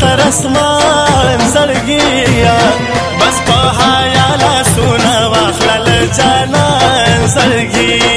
تر اسمان زړګیا بس په حیا لا سونه واخلل جانان زړګیا